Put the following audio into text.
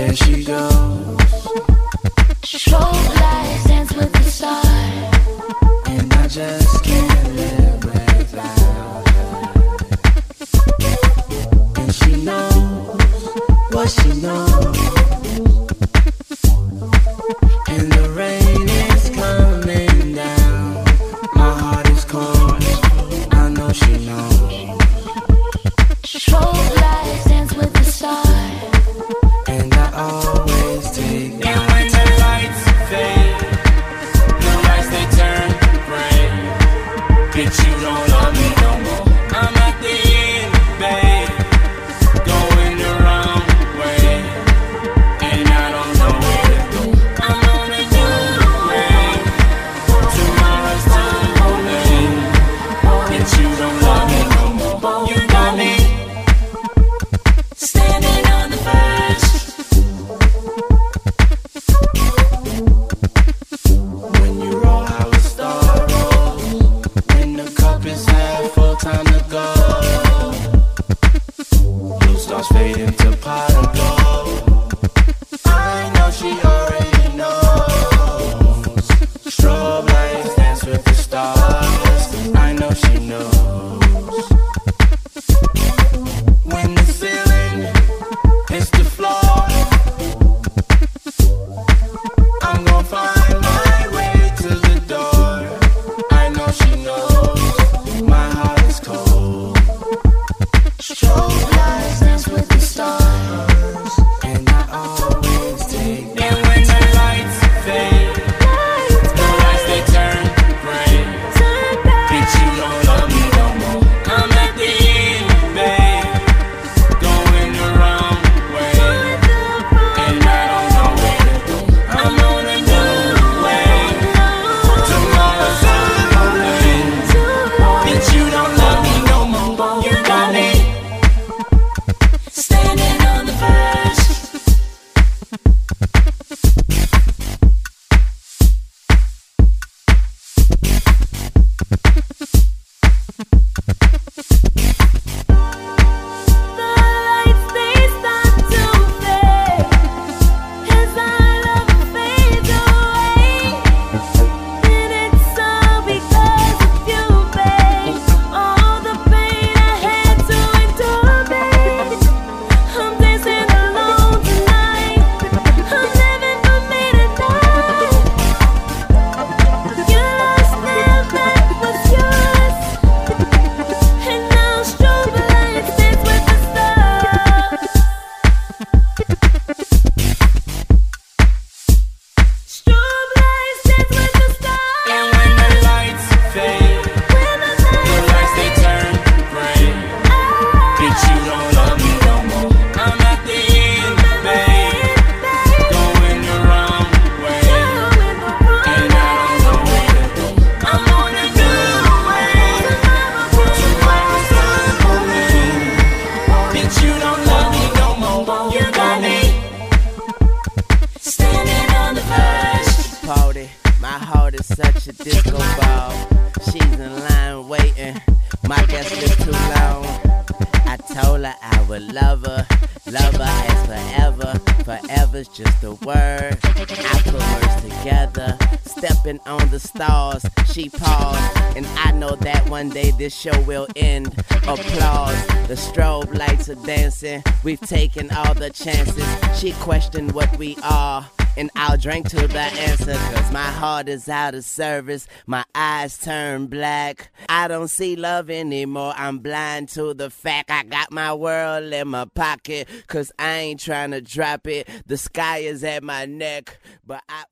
there she lights dance with the stars, and I just can't live without her. And she knows what she knows, and the rain is coming down. My heart is cold. I know she knows. made is such a disco ball. She's in line waiting. My guest is too long. I told her I would love her, love her as forever. Forever's just a word. I put words together, stepping on the stars. She paused, and I know that one day this show will end. Applause, the strobe lights are dancing. We've taken all the chances. She questioned what we are. And I'll drink to the cause my heart is out of service. My eyes turn black. I don't see love anymore. I'm blind to the fact I got my world in my pocket, cause I ain't trying to drop it. The sky is at my neck, but I.